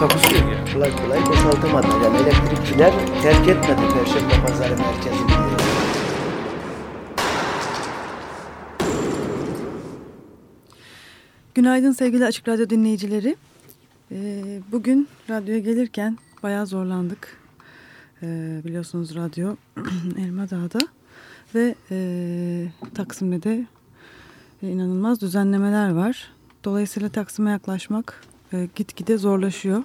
Takusuyor ya. kolay kolay boşaltamadı. Yani elektrikçiler terk etmedi Perşembe Pazarı merkezini. Günaydın sevgili Açık Radyo dinleyicileri. Ee, bugün radyoya gelirken bayağı zorlandık. Ee, biliyorsunuz radyo Elmadağ'da ve e, Taksim'de de inanılmaz düzenlemeler var. Dolayısıyla Taksim'e yaklaşmak e, gitgide zorlaşıyor.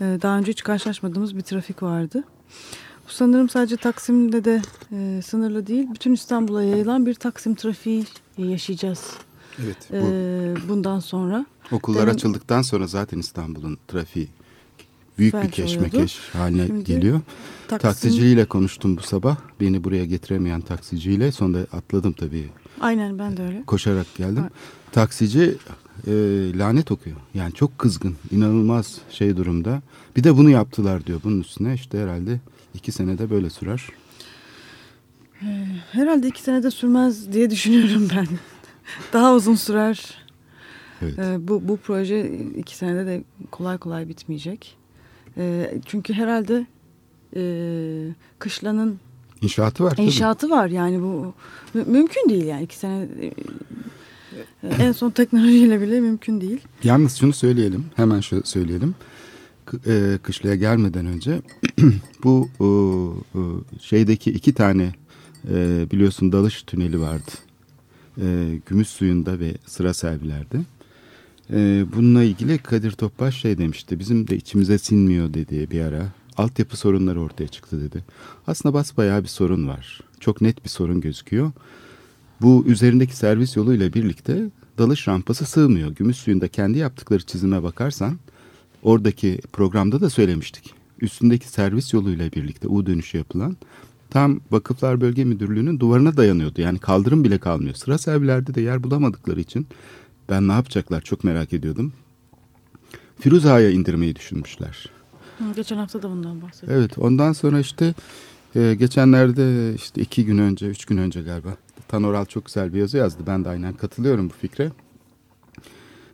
E, daha önce hiç karşılaşmadığımız bir trafik vardı. Bu sanırım sadece Taksim'de de e, sınırlı değil. Bütün İstanbul'a yayılan bir Taksim trafiği yaşayacağız Evet. Bu e, bundan sonra. okullar demin- açıldıktan sonra zaten İstanbul'un trafiği büyük bir keşmekeş haline Şimdi geliyor. Taksim- Taksiciyle konuştum bu sabah. Beni buraya getiremeyen taksiciyle. Sonra atladım tabii. Aynen ben de öyle. Koşarak geldim. Ha. Taksici e, lanet okuyor. Yani çok kızgın. inanılmaz şey durumda. Bir de bunu yaptılar diyor. Bunun üstüne işte herhalde iki senede böyle sürer. Herhalde iki senede sürmez diye düşünüyorum ben. Daha uzun sürer. Evet. Ee, bu, bu proje iki senede de kolay kolay bitmeyecek. Ee, çünkü herhalde e, kışlanın İnşaatı var tabii. inşaatı var yani bu mü- mümkün değil yani iki sene e, en son teknolojiyle bile mümkün değil. Yalnız şunu söyleyelim. Hemen şöyle söyleyelim. E, kışlaya gelmeden önce bu o, o, şeydeki iki tane e, biliyorsun dalış tüneli vardı. E, gümüş suyunda ve sıra servilerde. E, bununla ilgili Kadir Topbaş şey demişti. Bizim de içimize sinmiyor dedi bir ara. Altyapı sorunları ortaya çıktı dedi. Aslında basbayağı bir sorun var. Çok net bir sorun gözüküyor. Bu üzerindeki servis yoluyla birlikte dalış rampası sığmıyor. Gümüş suyunda kendi yaptıkları çizime bakarsan oradaki programda da söylemiştik. Üstündeki servis yoluyla birlikte U dönüşü yapılan tam Vakıflar Bölge Müdürlüğü'nün duvarına dayanıyordu. Yani kaldırım bile kalmıyor. Sıra servilerde de yer bulamadıkları için ben ne yapacaklar çok merak ediyordum. Firuza'ya indirmeyi düşünmüşler. Geçen hafta da bundan bahsettik. Evet ondan sonra işte e, geçenlerde işte iki gün önce, üç gün önce galiba Tanoral çok güzel bir yazı yazdı. Ben de aynen katılıyorum bu fikre.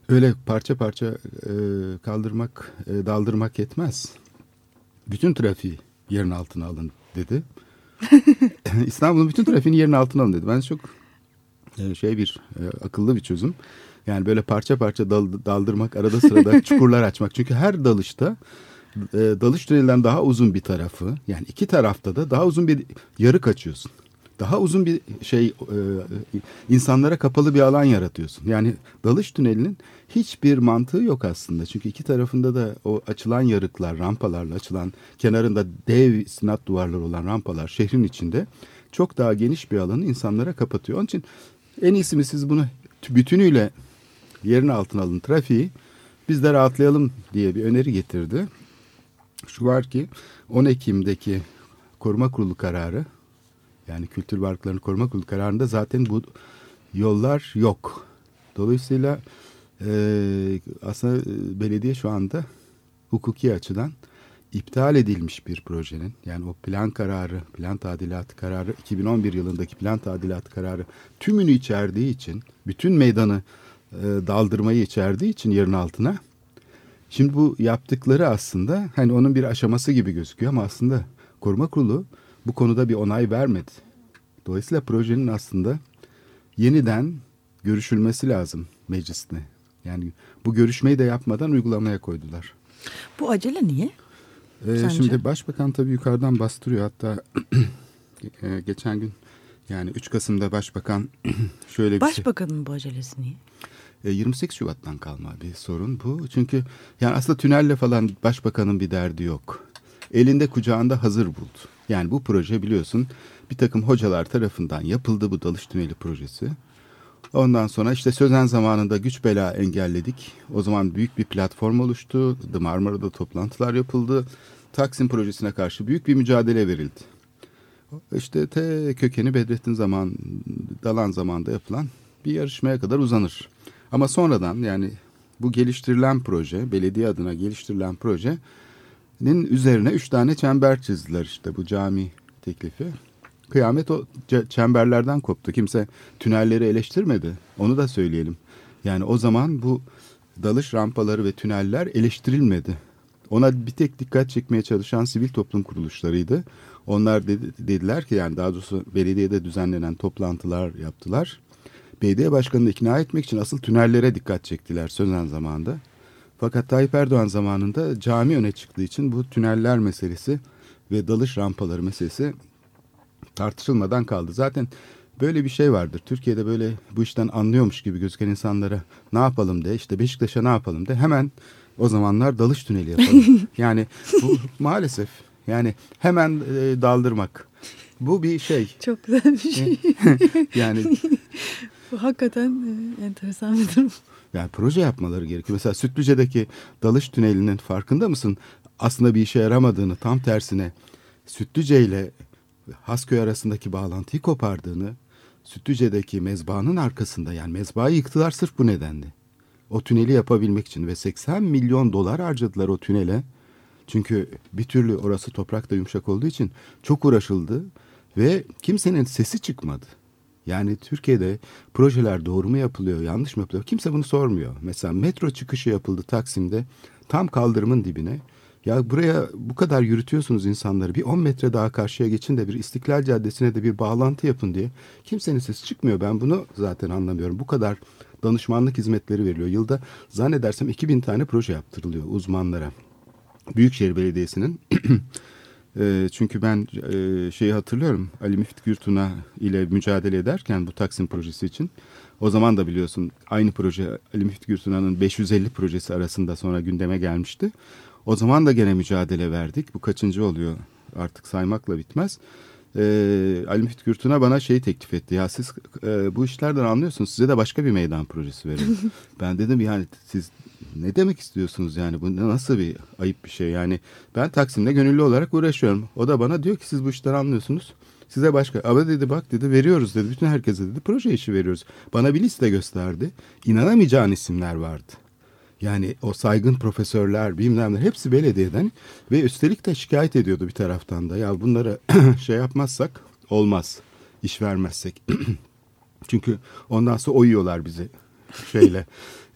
Öyle parça parça e, kaldırmak, e, daldırmak yetmez. Bütün trafiği yerin altına alın dedi. İstanbul'un bütün trafiğini yerin altına alın dedi. Ben çok e, şey bir e, akıllı bir çözüm. Yani böyle parça parça dal- daldırmak, arada sırada çukurlar açmak. Çünkü her dalışta e, dalış tünelinden daha uzun bir tarafı yani iki tarafta da daha uzun bir yarık açıyorsun. Daha uzun bir şey e, insanlara kapalı bir alan yaratıyorsun. Yani dalış tünelinin hiçbir mantığı yok aslında. Çünkü iki tarafında da o açılan yarıklar, rampalarla açılan kenarında dev sinat duvarları olan rampalar şehrin içinde çok daha geniş bir alanı insanlara kapatıyor. Onun için en iyisi mi siz bunu bütünüyle yerin altına alın trafiği biz de rahatlayalım diye bir öneri getirdi. Şu var ki 10 Ekim'deki koruma kurulu kararı yani kültür varlıklarını koruma kurulu kararında zaten bu yollar yok. Dolayısıyla e, aslında e, belediye şu anda hukuki açıdan iptal edilmiş bir projenin yani o plan kararı, plan tadilatı kararı 2011 yılındaki plan tadilatı kararı tümünü içerdiği için bütün meydanı e, daldırmayı içerdiği için yerin altına Şimdi bu yaptıkları aslında hani onun bir aşaması gibi gözüküyor ama aslında koruma kurulu bu konuda bir onay vermedi. Dolayısıyla projenin aslında yeniden görüşülmesi lazım mecliste. Yani bu görüşmeyi de yapmadan uygulamaya koydular. Bu acele niye? Ee, Sence? şimdi başbakan tabii yukarıdan bastırıyor. Hatta e, geçen gün yani 3 Kasım'da başbakan şöyle bir şey... Başbakanın bu acelesi niye? E, 28 Şubat'tan kalma bir sorun bu. Çünkü yani aslında tünelle falan başbakanın bir derdi yok. Elinde kucağında hazır buldu. Yani bu proje biliyorsun bir takım hocalar tarafından yapıldı bu dalış tüneli projesi. Ondan sonra işte Sözen zamanında güç bela engelledik. O zaman büyük bir platform oluştu. The Marmara'da toplantılar yapıldı. Taksim projesine karşı büyük bir mücadele verildi. İşte te kökeni Bedrettin zaman Dalan zamanda yapılan bir yarışmaya kadar uzanır. Ama sonradan yani bu geliştirilen proje, belediye adına geliştirilen projenin üzerine üç tane çember çizdiler işte bu cami teklifi. Kıyamet o çemberlerden koptu. Kimse tünelleri eleştirmedi. Onu da söyleyelim. Yani o zaman bu dalış rampaları ve tüneller eleştirilmedi. Ona bir tek dikkat çekmeye çalışan sivil toplum kuruluşlarıydı. Onlar dedi, dediler ki yani daha doğrusu belediyede düzenlenen toplantılar yaptılar. Belediye başkanını ikna etmek için asıl tünellere dikkat çektiler Sözen zamanında. Fakat Tayyip Erdoğan zamanında cami öne çıktığı için bu tüneller meselesi ve dalış rampaları meselesi tartışılmadan kaldı. Zaten böyle bir şey vardır. Türkiye'de böyle bu işten anlıyormuş gibi gözüken insanlara ne yapalım de işte Beşiktaş'a ne yapalım de hemen o zamanlar dalış tüneli yapalım. yani bu maalesef yani hemen e, daldırmak. Bu bir şey. Çok güzel bir şey. yani bu hakikaten e, enteresan bir durum. Yani proje yapmaları gerekiyor. Mesela Sütlüce'deki dalış tünelinin farkında mısın? Aslında bir işe yaramadığını tam tersine Sütlüce ile Hasköy arasındaki bağlantıyı kopardığını Sütlüce'deki mezbahanın arkasında yani mezbahayı yıktılar sırf bu nedenle. O tüneli yapabilmek için ve 80 milyon dolar harcadılar o tünele. Çünkü bir türlü orası toprak da yumuşak olduğu için çok uğraşıldı ve kimsenin sesi çıkmadı. Yani Türkiye'de projeler doğru mu yapılıyor, yanlış mı yapılıyor? Kimse bunu sormuyor. Mesela metro çıkışı yapıldı Taksim'de tam kaldırımın dibine. Ya buraya bu kadar yürütüyorsunuz insanları. Bir 10 metre daha karşıya geçin de bir İstiklal Caddesi'ne de bir bağlantı yapın diye. Kimsenin sesi çıkmıyor. Ben bunu zaten anlamıyorum. Bu kadar danışmanlık hizmetleri veriliyor. Yılda zannedersem 2000 tane proje yaptırılıyor uzmanlara. Büyükşehir Belediyesi'nin e, çünkü ben e, şeyi hatırlıyorum Ali Müfit Gürtuna ile mücadele ederken bu Taksim projesi için o zaman da biliyorsun aynı proje Ali Müfit Gürtuna'nın 550 projesi arasında sonra gündeme gelmişti. O zaman da gene mücadele verdik. Bu kaçıncı oluyor artık saymakla bitmez. Ee, Ali Müftü Gürtün'e bana şey teklif etti. Ya siz e, bu işlerden anlıyorsunuz. Size de başka bir meydan projesi verin. ben dedim yani siz ne demek istiyorsunuz yani? Bu nasıl bir ayıp bir şey? Yani ben Taksim'de gönüllü olarak uğraşıyorum. O da bana diyor ki siz bu işleri anlıyorsunuz. Size başka. Ama dedi bak dedi veriyoruz dedi. Bütün herkese dedi proje işi veriyoruz. Bana bir liste gösterdi. İnanamayacağın isimler vardı. Yani o saygın profesörler bilmem ne hepsi belediyeden ve üstelik de şikayet ediyordu bir taraftan da. Ya bunları şey yapmazsak olmaz iş vermezsek. Çünkü ondan sonra oyuyorlar bizi şeyle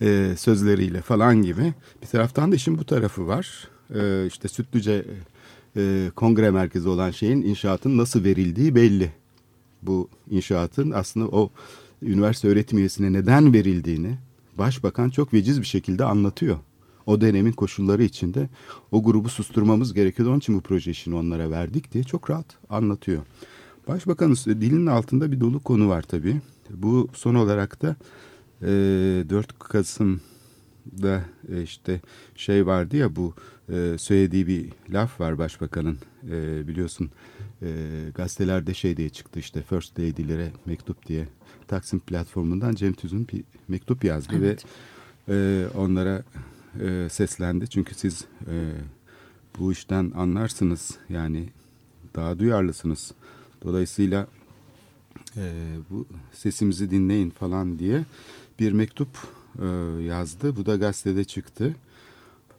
e, sözleriyle falan gibi. Bir taraftan da işin bu tarafı var. E, işte Sütlüce e, kongre merkezi olan şeyin inşaatın nasıl verildiği belli. Bu inşaatın aslında o üniversite öğretim üyesine neden verildiğini başbakan çok veciz bir şekilde anlatıyor. O dönemin koşulları içinde o grubu susturmamız gerekiyordu. Onun için bu proje işini onlara verdik diye çok rahat anlatıyor. Başbakanın dilinin altında bir dolu konu var tabii. Bu son olarak da e, 4 Kasım'da işte şey vardı ya bu e, söylediği bir laf var başbakanın e, biliyorsun e, gazetelerde şey diye çıktı işte First Lady'lere mektup diye Taksim platformundan Cem Tüzün bir mektup yazdı evet. ve e, onlara e, seslendi. Çünkü siz e, bu işten anlarsınız yani daha duyarlısınız. Dolayısıyla e, bu sesimizi dinleyin falan diye bir mektup e, yazdı. Bu da gazetede çıktı.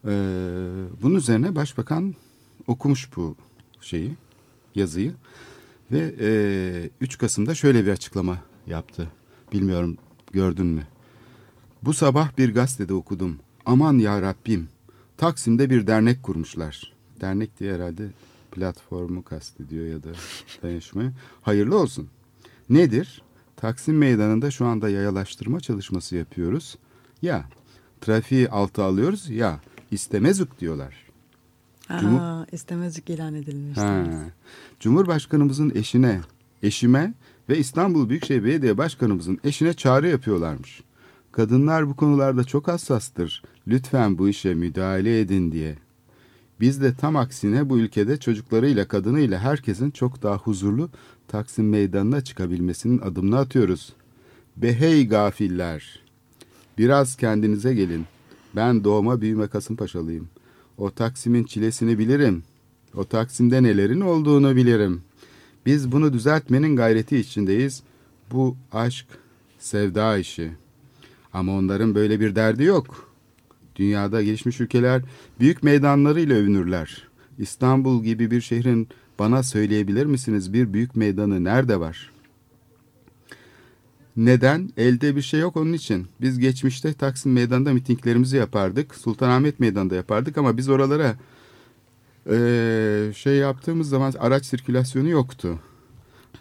E, bunun üzerine başbakan okumuş bu şeyi, yazıyı ve e, 3 Kasım'da şöyle bir açıklama yaptı. Bilmiyorum gördün mü? Bu sabah bir gazetede okudum. Aman ya Rabbim. Taksim'de bir dernek kurmuşlar. Dernek diye herhalde platformu kastediyor ya da dayanışmayı. Hayırlı olsun. Nedir? Taksim Meydanı'nda şu anda yayalaştırma çalışması yapıyoruz. Ya trafiği alta alıyoruz ya istemezük diyorlar. Aa, Cumhur... istemezlik ilan edilmiş. Ha. Cumhurbaşkanımızın eşine, eşime ve İstanbul Büyükşehir Belediye Başkanımızın eşine çağrı yapıyorlarmış. Kadınlar bu konularda çok hassastır. Lütfen bu işe müdahale edin diye. Biz de tam aksine bu ülkede çocuklarıyla kadınıyla herkesin çok daha huzurlu Taksim Meydanı'na çıkabilmesinin adımını atıyoruz. Behey gafiller! Biraz kendinize gelin. Ben doğma büyüme Kasımpaşalıyım. O Taksim'in çilesini bilirim. O Taksim'de nelerin olduğunu bilirim. Biz bunu düzeltmenin gayreti içindeyiz. Bu aşk, sevda işi. Ama onların böyle bir derdi yok. Dünyada gelişmiş ülkeler büyük meydanlarıyla övünürler. İstanbul gibi bir şehrin bana söyleyebilir misiniz bir büyük meydanı nerede var? Neden? Elde bir şey yok onun için. Biz geçmişte Taksim Meydanı'nda mitinglerimizi yapardık. Sultanahmet Meydanı'nda yapardık ama biz oralara ee, şey yaptığımız zaman araç sirkülasyonu yoktu.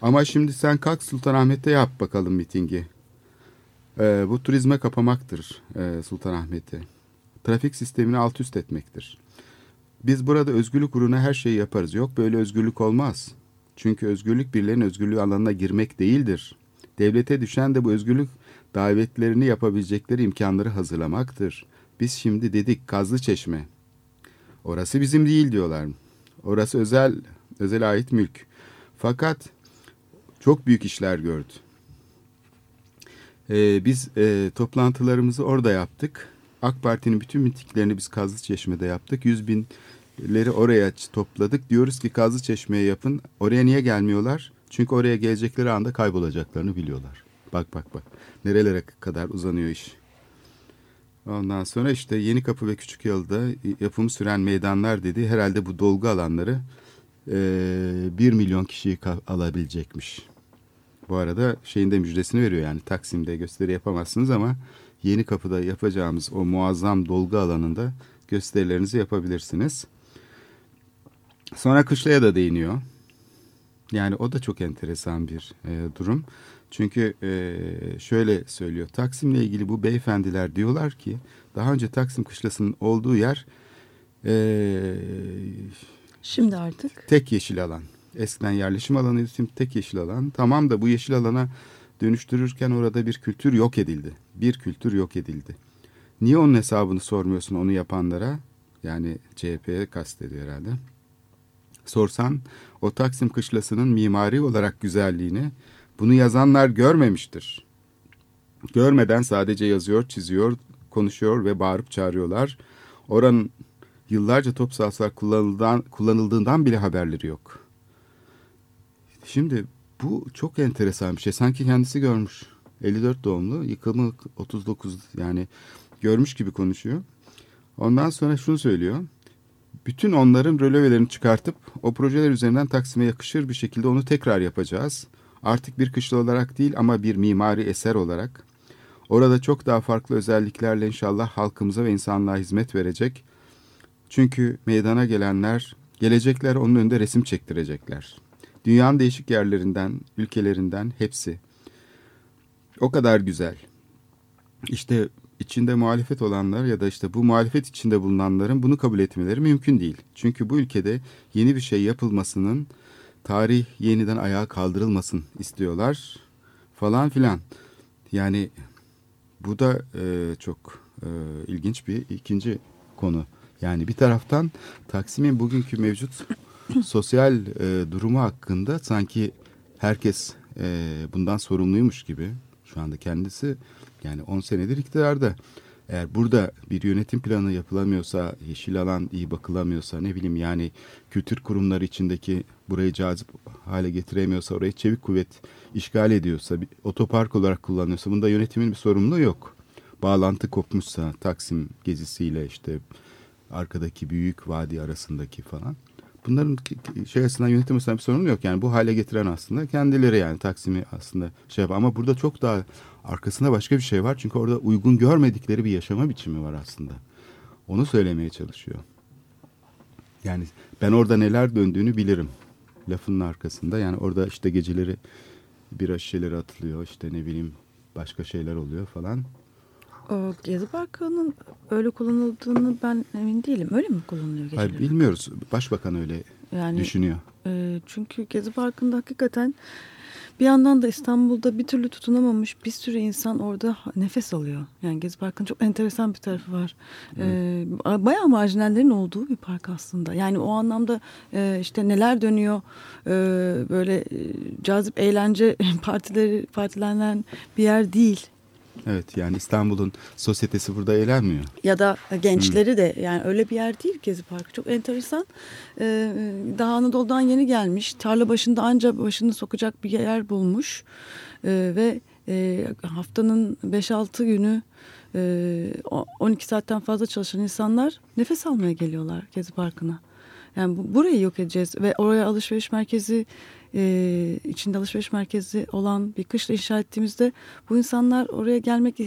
Ama şimdi sen kalk Sultanahmet'te yap bakalım mitingi. Ee, bu turizme kapamaktır e, Sultanahmet'i. Trafik sistemini alt üst etmektir. Biz burada özgürlük uğruna her şeyi yaparız. Yok böyle özgürlük olmaz. Çünkü özgürlük birilerinin özgürlüğü alanına girmek değildir. Devlete düşen de bu özgürlük davetlerini yapabilecekleri imkanları hazırlamaktır. Biz şimdi dedik Kazlı Çeşme. Orası bizim değil diyorlar. Orası özel özel ait mülk. Fakat çok büyük işler gördü. Ee, biz e, toplantılarımızı orada yaptık. AK Parti'nin bütün mitiklerini biz Kazlı Çeşme'de yaptık. Yüz binleri oraya topladık. Diyoruz ki Kazlı Çeşme'ye yapın. Oraya niye gelmiyorlar? Çünkü oraya gelecekleri anda kaybolacaklarını biliyorlar. Bak bak bak. Nerelere kadar uzanıyor iş. Ondan sonra işte Yeni Kapı ve Küçük Yalı'da yapım süren meydanlar dedi. Herhalde bu dolgu alanları e, 1 milyon kişiyi alabilecekmiş. Bu arada şeyin de müjdesini veriyor yani Taksim'de gösteri yapamazsınız ama Yeni Kapı'da yapacağımız o muazzam dolgu alanında gösterilerinizi yapabilirsiniz. Sonra Kışla'ya da değiniyor. Yani o da çok enteresan bir e, durum. Çünkü e, şöyle söylüyor. Taksim'le ilgili bu beyefendiler diyorlar ki daha önce Taksim Kışlası'nın olduğu yer e, şimdi artık tek yeşil alan. Eskiden yerleşim alanıydı şimdi tek yeşil alan. Tamam da bu yeşil alana dönüştürürken orada bir kültür yok edildi. Bir kültür yok edildi. Niye onun hesabını sormuyorsun onu yapanlara? Yani CHP'ye kastediyor herhalde. Sorsan o Taksim Kışlası'nın mimari olarak güzelliğini bunu yazanlar görmemiştir. Görmeden sadece yazıyor, çiziyor, konuşuyor ve bağırıp çağırıyorlar. Oranın yıllarca top sahaslar kullanıldığından, kullanıldığından bile haberleri yok. Şimdi bu çok enteresan bir şey. Sanki kendisi görmüş. 54 doğumlu, yıkımı 39 yani görmüş gibi konuşuyor. Ondan sonra şunu söylüyor. Bütün onların rölevelerini çıkartıp o projeler üzerinden Taksim'e yakışır bir şekilde onu tekrar yapacağız. Artık bir kışla olarak değil ama bir mimari eser olarak. Orada çok daha farklı özelliklerle inşallah halkımıza ve insanlığa hizmet verecek. Çünkü meydana gelenler, gelecekler onun önünde resim çektirecekler. Dünyanın değişik yerlerinden, ülkelerinden hepsi. O kadar güzel. İşte içinde muhalefet olanlar ya da işte bu muhalefet içinde bulunanların bunu kabul etmeleri mümkün değil. Çünkü bu ülkede yeni bir şey yapılmasının tarih yeniden ayağa kaldırılmasın istiyorlar falan filan. Yani bu da e, çok e, ilginç bir ikinci konu. Yani bir taraftan Taksim'in bugünkü mevcut sosyal e, durumu hakkında sanki herkes e, bundan sorumluymuş gibi şu anda kendisi yani 10 senedir iktidarda. Eğer burada bir yönetim planı yapılamıyorsa, yeşil alan iyi bakılamıyorsa, ne bileyim yani kültür kurumları içindeki burayı cazip hale getiremiyorsa, orayı çevik kuvvet işgal ediyorsa, bir otopark olarak kullanıyorsa bunda yönetimin bir sorumluluğu yok. Bağlantı kopmuşsa Taksim gezisiyle işte arkadaki büyük vadi arasındaki falan. Bunların şey açısından yönetim açısından bir sorun yok. Yani bu hale getiren aslında kendileri yani Taksim'i aslında şey yapar. Ama burada çok daha arkasında başka bir şey var. Çünkü orada uygun görmedikleri bir yaşama biçimi var aslında. Onu söylemeye çalışıyor. Yani ben orada neler döndüğünü bilirim. Lafının arkasında yani orada işte geceleri bir şişeleri atılıyor işte ne bileyim başka şeyler oluyor falan. O Gezi Parkı'nın öyle kullanıldığını ben emin değilim. Öyle mi kullanılıyor geceleri? Hayır bilmiyoruz. Başbakan öyle yani, düşünüyor. E, çünkü Gezi Parkı'nda hakikaten bir yandan da İstanbul'da bir türlü tutunamamış bir sürü insan orada nefes alıyor. Yani Gezi Parkı'nın çok enteresan bir tarafı var. Ee, bayağı marjinallerin olduğu bir park aslında. Yani o anlamda e, işte neler dönüyor e, böyle e, cazip eğlence partileri partilenen bir yer değil. Evet yani İstanbul'un sosyetesi burada eğlenmiyor. Ya da gençleri de yani öyle bir yer değil Gezi Parkı. Çok enteresan. Ee, daha Anadolu'dan yeni gelmiş. Tarla başında anca başını sokacak bir yer bulmuş. Ee, ve e, haftanın 5-6 günü e, o- 12 saatten fazla çalışan insanlar nefes almaya geliyorlar Gezi Parkı'na. Yani bu, burayı yok edeceğiz ve oraya alışveriş merkezi e, içinde alışveriş merkezi olan bir kışla inşa ettiğimizde bu insanlar oraya gelmek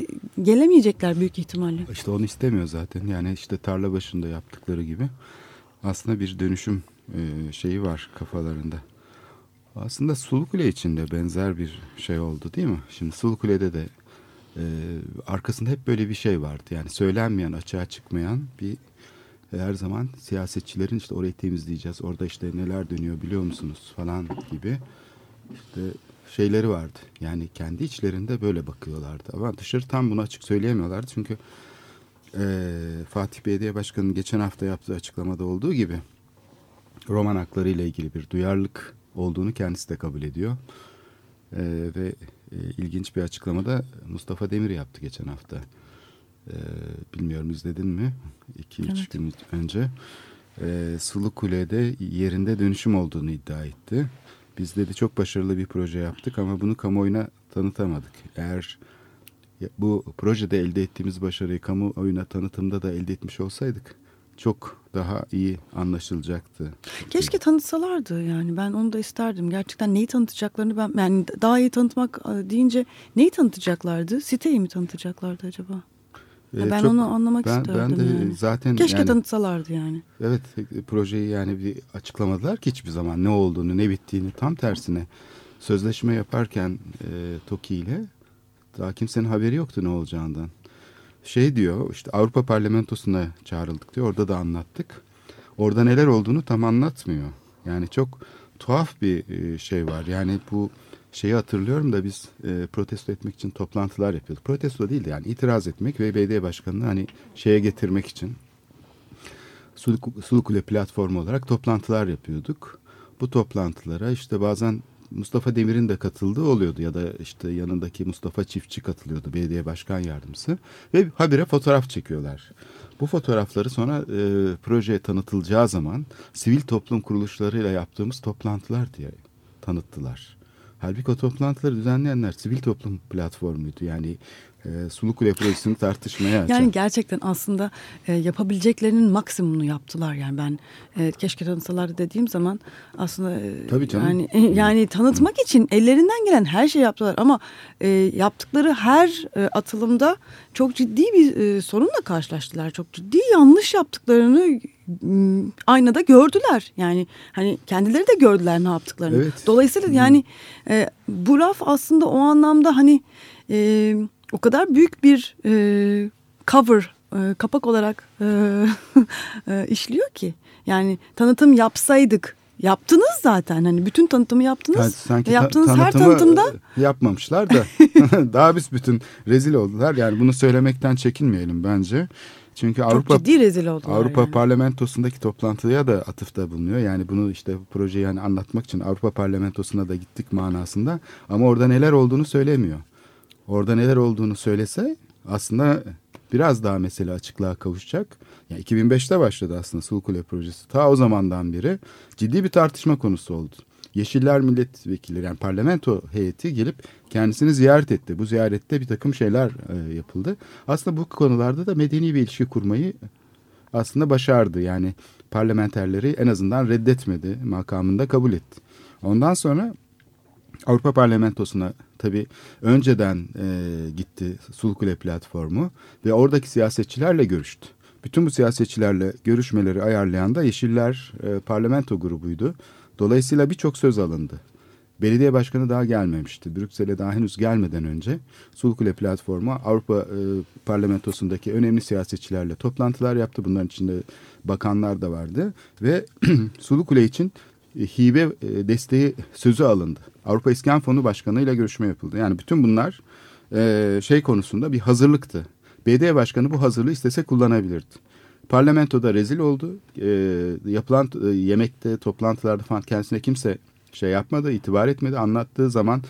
gelemeyecekler büyük ihtimalle. İşte onu istemiyor zaten. Yani işte tarla başında yaptıkları gibi aslında bir dönüşüm e, şeyi var kafalarında. Aslında Sulukule için de benzer bir şey oldu değil mi? Şimdi Sulukule'de de e, arkasında hep böyle bir şey vardı. Yani söylenmeyen, açığa çıkmayan bir her zaman siyasetçilerin işte orayı temizleyeceğiz. Orada işte neler dönüyor biliyor musunuz falan gibi işte şeyleri vardı. Yani kendi içlerinde böyle bakıyorlardı. Ama dışarı tam bunu açık söyleyemiyorlardı. Çünkü e, Fatih Belediye Başkanı'nın geçen hafta yaptığı açıklamada olduğu gibi roman hakları ile ilgili bir duyarlılık olduğunu kendisi de kabul ediyor. E, ve e, ilginç bir açıklamada Mustafa Demir yaptı geçen hafta. E, bilmiyorum izledin mi? 2-3 Evet. gün önce. E, Sulu Kule'de yerinde dönüşüm olduğunu iddia etti. Biz dedi çok başarılı bir proje yaptık ama bunu kamuoyuna tanıtamadık. Eğer bu projede elde ettiğimiz başarıyı kamuoyuna tanıtımda da elde etmiş olsaydık çok daha iyi anlaşılacaktı. Keşke tanıtsalardı yani ben onu da isterdim. Gerçekten neyi tanıtacaklarını ben yani daha iyi tanıtmak e, deyince neyi tanıtacaklardı? Siteyi mi tanıtacaklardı acaba? Ee, ben çok- onu anlamak ben, isterdim ben de yani. zaten Keşke yani, tanıtsalardı yani. evet e, projeyi yani bir açıklamadılar ki hiçbir zaman ne olduğunu ne bittiğini tam tersine sözleşme yaparken e, TOKİ ile daha kimsenin haberi yoktu ne olacağından. Şey diyor işte Avrupa Parlamentosu'na çağrıldık diyor orada da anlattık. Orada neler olduğunu tam anlatmıyor. Yani çok tuhaf bir e, şey var. Yani bu şeyi hatırlıyorum da biz e, protesto etmek için toplantılar yapıyorduk. Protesto değil de yani itiraz etmek ve belediye başkanını hani şeye getirmek için Sulu- Sulukule platformu olarak toplantılar yapıyorduk. Bu toplantılara işte bazen Mustafa Demir'in de katıldığı oluyordu ya da işte yanındaki Mustafa Çiftçi katılıyordu belediye başkan yardımcısı ve habire fotoğraf çekiyorlar. Bu fotoğrafları sonra e, projeye tanıtılacağı zaman sivil toplum kuruluşlarıyla yaptığımız toplantılar diye tanıttılar. Halbuki o toplantıları düzenleyenler sivil toplum platformuydu. Yani e, Sulukule projesini tartışmaya açan. Yani gerçekten aslında e, yapabileceklerinin maksimumunu yaptılar yani ben e, keşke tanıtsalardı dediğim zaman aslında e, Tabii canım. yani e, yani tanıtmak için ellerinden gelen her şeyi yaptılar ama e, yaptıkları her e, atılımda çok ciddi bir e, sorunla karşılaştılar. Çok ciddi yanlış yaptıklarını m, aynada gördüler. Yani hani kendileri de gördüler ne yaptıklarını. Evet. Dolayısıyla yani e, bu laf aslında o anlamda hani e, o kadar büyük bir e, cover e, kapak olarak e, e, işliyor ki yani tanıtım yapsaydık yaptınız zaten hani bütün tanıtımı yaptınız Yani sanki ve ta- yaptığınız her tanıtımda e, yapmamışlar da daha biz bütün rezil oldular. Yani bunu söylemekten çekinmeyelim bence. Çünkü çok Avrupa ciddi rezil oldular. Avrupa yani. Parlamentosundaki toplantıya da atıfta bulunuyor. Yani bunu işte projeyi yani anlatmak için Avrupa Parlamentosuna da gittik manasında. Ama orada neler olduğunu söylemiyor. Orada neler olduğunu söylese aslında biraz daha mesele açıklığa kavuşacak. Yani 2005'te başladı aslında Sulukule projesi. Ta o zamandan beri ciddi bir tartışma konusu oldu. Yeşiller milletvekilleri yani parlamento heyeti gelip kendisini ziyaret etti. Bu ziyarette bir takım şeyler e, yapıldı. Aslında bu konularda da medeni bir ilişki kurmayı aslında başardı. Yani parlamenterleri en azından reddetmedi, makamında kabul etti. Ondan sonra Avrupa Parlamentosu'na tabii önceden e, gitti Sulukule platformu ve oradaki siyasetçilerle görüştü. Bütün bu siyasetçilerle görüşmeleri ayarlayan da Yeşiller e, parlamento grubuydu. Dolayısıyla birçok söz alındı. Belediye başkanı daha gelmemişti. Brüksel'e daha henüz gelmeden önce Sulukule platformu Avrupa e, parlamentosundaki önemli siyasetçilerle toplantılar yaptı. Bunların içinde bakanlar da vardı ve Sulukule için hibe e, desteği sözü alındı. Avrupa İskan Fonu Başkanı ile görüşme yapıldı. Yani bütün bunlar e, şey konusunda bir hazırlıktı. BD Başkanı bu hazırlığı istese kullanabilirdi. Parlamentoda rezil oldu. E, yapılan e, yemekte, toplantılarda falan kendisine kimse şey yapmadı, itibar etmedi. Anlattığı zaman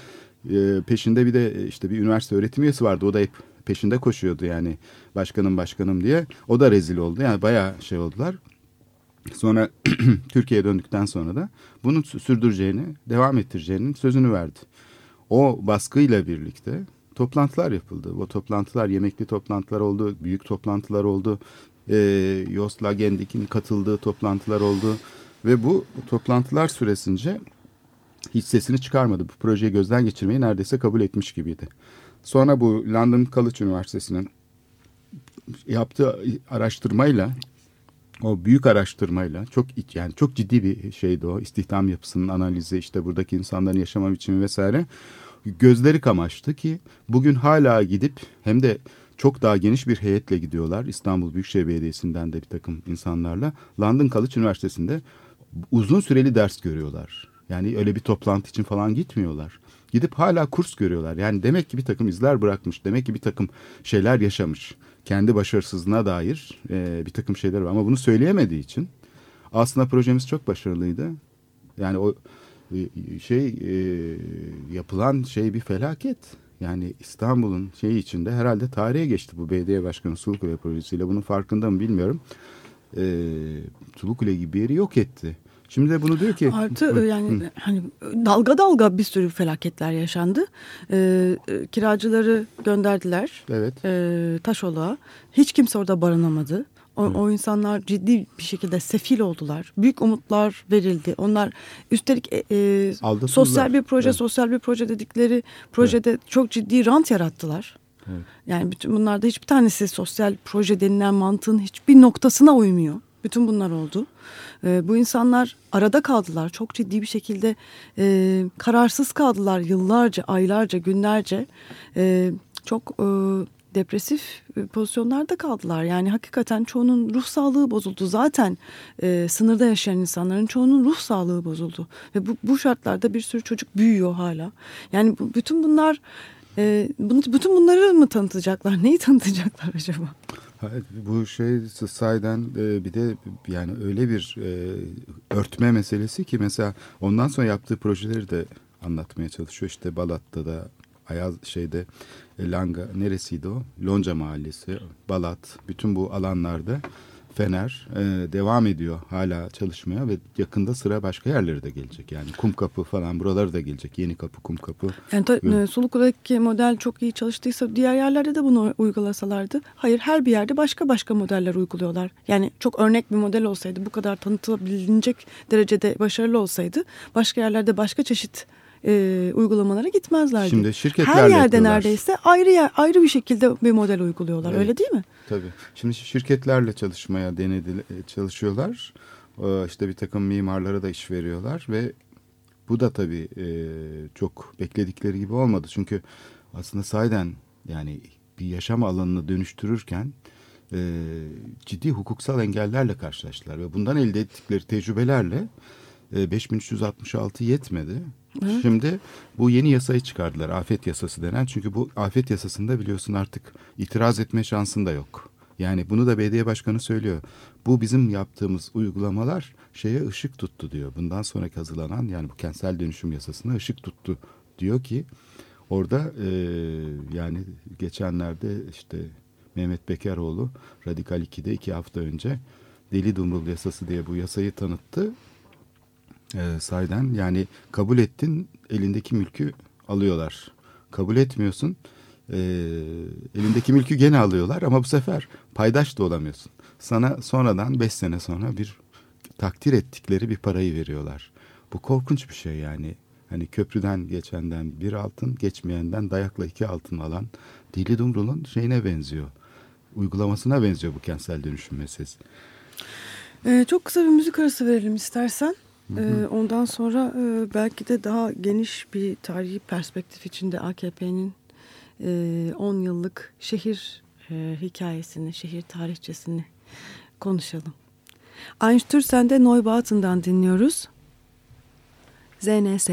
E, peşinde bir de işte bir üniversite öğretim üyesi vardı. O da hep peşinde koşuyordu yani başkanım başkanım diye. O da rezil oldu. Yani bayağı şey oldular. Sonra Türkiye'ye döndükten sonra da bunu sürdüreceğini, devam ettireceğinin sözünü verdi. O baskıyla birlikte toplantılar yapıldı. O toplantılar yemekli toplantılar oldu, büyük toplantılar oldu. E, Yosla Gendik'in katıldığı toplantılar oldu. Ve bu toplantılar süresince hiç sesini çıkarmadı. Bu projeyi gözden geçirmeyi neredeyse kabul etmiş gibiydi. Sonra bu London College Üniversitesi'nin yaptığı araştırmayla o büyük araştırmayla çok yani çok ciddi bir şeydi o istihdam yapısının analizi işte buradaki insanların yaşama biçimi vesaire gözleri kamaştı ki bugün hala gidip hem de çok daha geniş bir heyetle gidiyorlar İstanbul Büyükşehir Belediyesi'nden de bir takım insanlarla London College Üniversitesi'nde uzun süreli ders görüyorlar. Yani öyle bir toplantı için falan gitmiyorlar. Gidip hala kurs görüyorlar. Yani demek ki bir takım izler bırakmış. Demek ki bir takım şeyler yaşamış. Kendi başarısızlığına dair e, bir takım şeyler var. Ama bunu söyleyemediği için aslında projemiz çok başarılıydı. Yani o e, şey e, yapılan şey bir felaket. Yani İstanbul'un şeyi içinde herhalde tarihe geçti bu belediye başkanı Sulukule projesiyle. Bunun farkında mı bilmiyorum. E, Sulukule gibi bir yeri yok etti. Şimdi de bunu diyor ki... Artı e, yani hı. hani dalga dalga bir sürü felaketler yaşandı. Ee, kiracıları gönderdiler. Evet. E, Taşoluk'a. Hiç kimse orada barınamadı. O, o insanlar ciddi bir şekilde sefil oldular. Büyük umutlar verildi. Onlar üstelik e, e, sosyal bir proje, evet. sosyal bir proje dedikleri projede evet. çok ciddi rant yarattılar. Evet. Yani bütün bunlarda hiçbir tanesi sosyal proje denilen mantığın hiçbir noktasına uymuyor. Bütün bunlar oldu. E, bu insanlar arada kaldılar. Çok ciddi bir şekilde e, kararsız kaldılar yıllarca, aylarca, günlerce. E, çok e, depresif e, pozisyonlarda kaldılar. Yani hakikaten çoğunun ruh sağlığı bozuldu. Zaten e, sınırda yaşayan insanların çoğunun ruh sağlığı bozuldu. Ve bu, bu şartlarda bir sürü çocuk büyüyor hala. Yani bu, bütün bunlar... E, bunu, bütün bunları mı tanıtacaklar? Neyi tanıtacaklar acaba? Bu şey sayeden e, bir de yani öyle bir e, örtme meselesi ki mesela ondan sonra yaptığı projeleri de anlatmaya çalışıyor. İşte Balat'ta da Ayaz şeyde e, Langa neresiydi o? Lonca Mahallesi, Balat bütün bu alanlarda Fener e, devam ediyor hala çalışmaya ve yakında sıra başka yerlere de gelecek. Yani kum kapı falan buraları da gelecek. Yeni kapı, kum kapı. Yani ta, e, Suluklu'daki model çok iyi çalıştıysa diğer yerlerde de bunu uygulasalardı. Hayır her bir yerde başka başka modeller uyguluyorlar. Yani çok örnek bir model olsaydı bu kadar tanıtılabilecek derecede başarılı olsaydı başka yerlerde başka çeşit e, uygulamalara gitmezlerdi. Şimdi şirketler Her yerde yapıyorlar. neredeyse ayrı yer, ayrı bir şekilde bir model uyguluyorlar. Evet. Öyle değil mi? Tabii. Şimdi şirketlerle çalışmaya denedi, çalışıyorlar. İşte bir takım mimarlara da iş veriyorlar ve bu da tabii e, çok bekledikleri gibi olmadı. Çünkü aslında sayeden yani bir yaşam alanını dönüştürürken e, ciddi hukuksal engellerle karşılaştılar. Ve bundan elde ettikleri tecrübelerle e, 5366 yetmedi. Hı. Şimdi bu yeni yasayı çıkardılar. Afet yasası denen. Çünkü bu afet yasasında biliyorsun artık itiraz etme şansın da yok. Yani bunu da belediye başkanı söylüyor. Bu bizim yaptığımız uygulamalar şeye ışık tuttu diyor. Bundan sonraki hazırlanan yani bu kentsel dönüşüm yasasına ışık tuttu diyor ki orada e, yani geçenlerde işte Mehmet Bekaroğlu Radikal 2'de iki hafta önce Deli Dumrul yasası diye bu yasayı tanıttı e, sayeden yani kabul ettin elindeki mülkü alıyorlar. Kabul etmiyorsun e, elindeki mülkü gene alıyorlar ama bu sefer paydaş da olamıyorsun. Sana sonradan beş sene sonra bir takdir ettikleri bir parayı veriyorlar. Bu korkunç bir şey yani. Hani köprüden geçenden bir altın, geçmeyenden dayakla iki altın alan Dili Dumrul'un şeyine benziyor. Uygulamasına benziyor bu kentsel dönüşüm meselesi. Ee, çok kısa bir müzik arası verelim istersen. Ee, ondan sonra e, belki de daha geniş bir tarihi perspektif içinde AKP'nin e, 10 yıllık şehir e, hikayesini, şehir tarihçesini konuşalım. Einstürzen'de Neubaut'ından dinliyoruz. ZNS.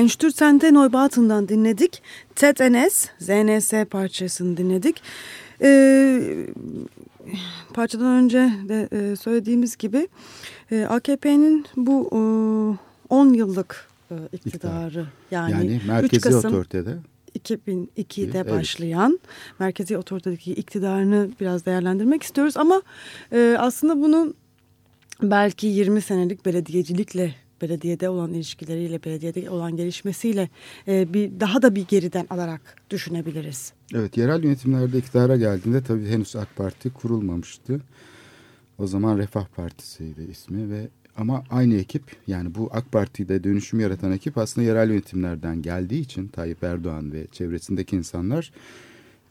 Einstürzende Neubaten'dan dinledik. TNS, ZNS parçasını dinledik. Ee, parçadan önce de e, söylediğimiz gibi e, AKP'nin bu e, 10 yıllık e, iktidarı yani, Yani 3 merkezi Kasım otoritede 2002'de Evet. başlayan merkezi otoritedeki iktidarını biraz değerlendirmek istiyoruz ama e, aslında bunu belki 20 senelik belediyecilikle belediyede olan ilişkileriyle belediyede olan gelişmesiyle e, bir daha da bir geriden alarak düşünebiliriz. Evet yerel yönetimlerde iktidara geldiğinde tabii henüz AK Parti kurulmamıştı. O zaman Refah Partisi'ydi ismi ve ama aynı ekip yani bu AK Parti'de dönüşüm yaratan ekip aslında yerel yönetimlerden geldiği için Tayyip Erdoğan ve çevresindeki insanlar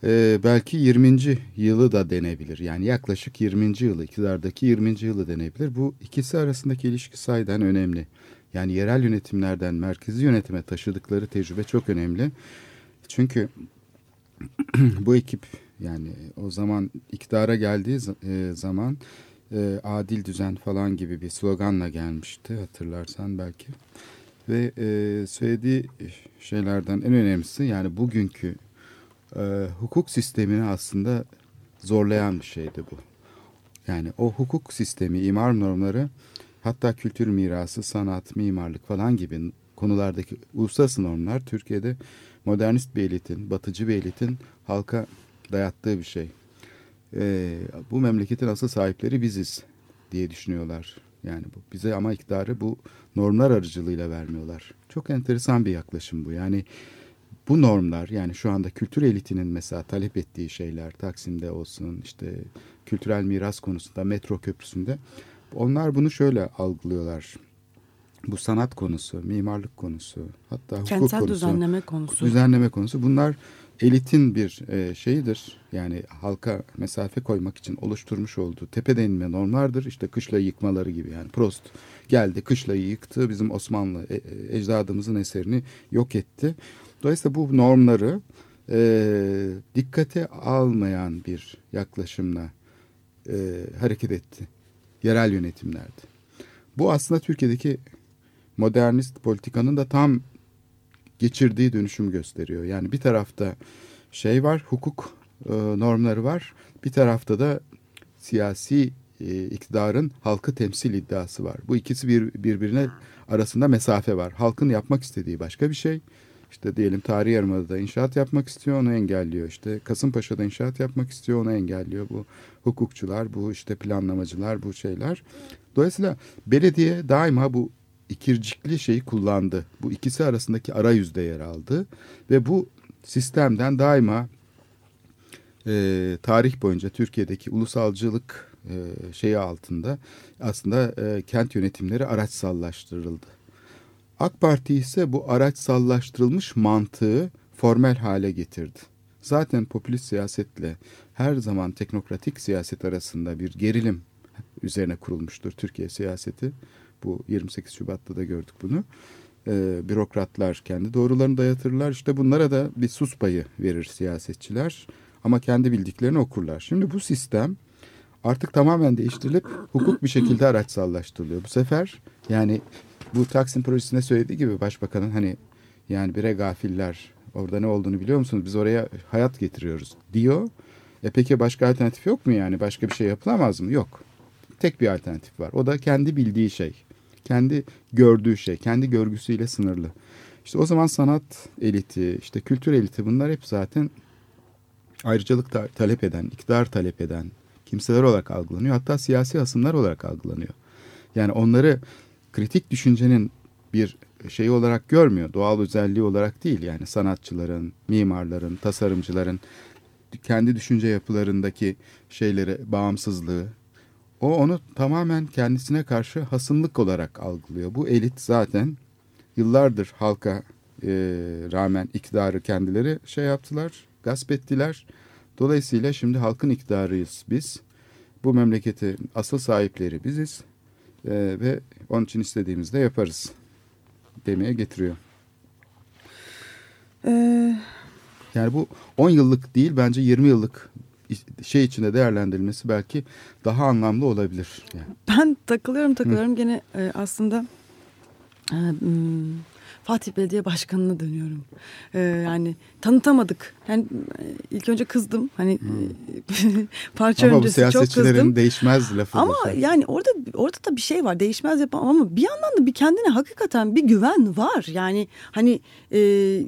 e, belki 20. yılı da denebilir. Yani yaklaşık 20. yılı iktidardaki 20. yılı denebilir. Bu ikisi arasındaki ilişki sayeden önemli. Yani yerel yönetimlerden merkezi yönetime taşıdıkları tecrübe çok önemli. Çünkü bu ekip yani o zaman iktidara geldiği e, zaman e, adil düzen falan gibi bir sloganla gelmişti hatırlarsan belki. Ve e, söylediği şeylerden en önemlisi yani bugünkü e, hukuk sistemini aslında zorlayan bir şeydi bu. Yani o hukuk sistemi, imar normları hatta kültür mirası, sanat, mimarlık falan gibi konulardaki uluslararası normlar Türkiye'de modernist bir elitin, batıcı bir elitin halka dayattığı bir şey. Ee, bu memleketin asıl sahipleri biziz diye düşünüyorlar. Yani bu, bize ama iktidarı bu normlar aracılığıyla vermiyorlar. Çok enteresan bir yaklaşım bu. Yani bu normlar yani şu anda kültür elitinin mesela talep ettiği şeyler Taksim'de olsun işte kültürel miras konusunda metro köprüsünde onlar bunu şöyle algılıyorlar. Bu sanat konusu, mimarlık konusu, hatta hukuk Kentsel konusu, düzenleme konusu. düzenleme konusu bunlar elitin bir e, şeyidir. Yani halka mesafe koymak için oluşturmuş olduğu tepeden inme normlardır. İşte kışlayı yıkmaları gibi yani Prost geldi kışlayı yıktı bizim Osmanlı e, e, ecdadımızın eserini yok etti. Dolayısıyla bu normları e, dikkate almayan bir yaklaşımla e, hareket etti yerel yönetimlerde. Bu aslında Türkiye'deki modernist politikanın da tam geçirdiği dönüşümü gösteriyor. Yani bir tarafta şey var, hukuk e, normları var. Bir tarafta da siyasi e, iktidarın halkı temsil iddiası var. Bu ikisi bir, birbirine arasında mesafe var. Halkın yapmak istediği başka bir şey. İşte diyelim Tarihi Yarımada'da inşaat yapmak istiyor onu engelliyor. İşte Kasımpaşa'da inşaat yapmak istiyor onu engelliyor. Bu hukukçular, bu işte planlamacılar, bu şeyler. Dolayısıyla belediye daima bu ikircikli şeyi kullandı. Bu ikisi arasındaki arayüzde yer aldı. Ve bu sistemden daima e, tarih boyunca Türkiye'deki ulusalcılık e, şeyi altında aslında e, kent yönetimleri araçsallaştırıldı. AK Parti ise bu araçsallaştırılmış mantığı formel hale getirdi. Zaten popülist siyasetle her zaman teknokratik siyaset arasında bir gerilim üzerine kurulmuştur Türkiye siyaseti. Bu 28 Şubat'ta da gördük bunu. Ee, bürokratlar kendi doğrularını dayatırlar. İşte bunlara da bir sus payı verir siyasetçiler. Ama kendi bildiklerini okurlar. Şimdi bu sistem artık tamamen değiştirilip hukuk bir şekilde araçsallaştırılıyor. Bu sefer yani bu Taksim projesinde söylediği gibi başbakanın hani yani bire gafiller orada ne olduğunu biliyor musunuz? Biz oraya hayat getiriyoruz diyor. E peki başka alternatif yok mu yani? Başka bir şey yapılamaz mı? Yok. Tek bir alternatif var. O da kendi bildiği şey. Kendi gördüğü şey. Kendi görgüsüyle sınırlı. İşte o zaman sanat eliti, işte kültür eliti bunlar hep zaten ayrıcalık ta- talep eden, iktidar talep eden kimseler olarak algılanıyor. Hatta siyasi hasımlar olarak algılanıyor. Yani onları kritik düşüncenin bir şeyi olarak görmüyor. Doğal özelliği olarak değil yani sanatçıların, mimarların, tasarımcıların kendi düşünce yapılarındaki şeyleri, bağımsızlığı. O onu tamamen kendisine karşı hasımlık olarak algılıyor. Bu elit zaten yıllardır halka e, rağmen iktidarı kendileri şey yaptılar, gasp ettiler. Dolayısıyla şimdi halkın iktidarıyız biz. Bu memleketin asıl sahipleri biziz. E, ve onun için istediğimizde yaparız demeye getiriyor. Ee, Yani bu 10 yıllık değil bence 20 yıllık şey içinde değerlendirilmesi belki daha anlamlı olabilir. Yani. ben takılıyorum takılıyorum gene e, aslında e, Fatih Belediye Başkanı'na dönüyorum. Ee, yani tanıtamadık. Yani e, ilk önce kızdım. Hani parça Ama bu öncesi çok kızdım. değişmez lafı. Ama zaten. yani orada orada da bir şey var değişmez yapan ama bir yandan da bir kendine hakikaten bir güven var. Yani hani e,